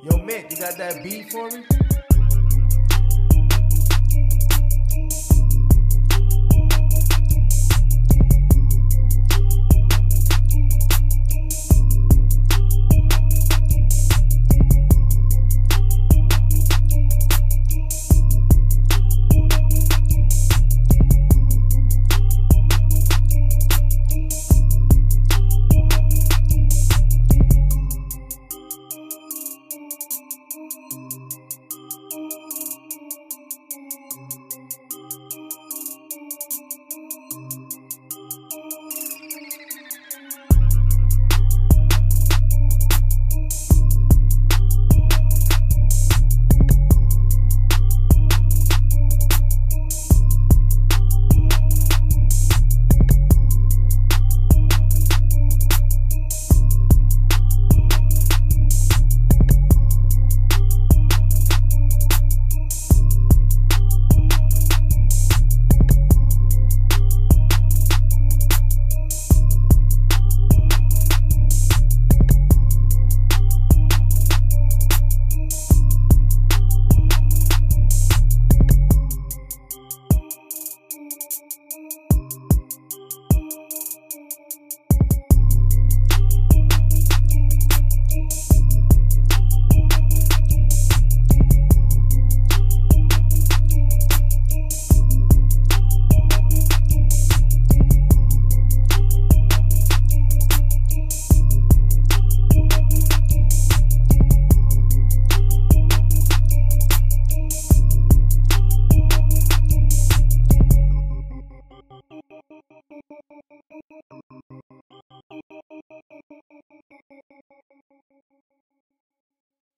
Yo, Mick, you got that beat for me?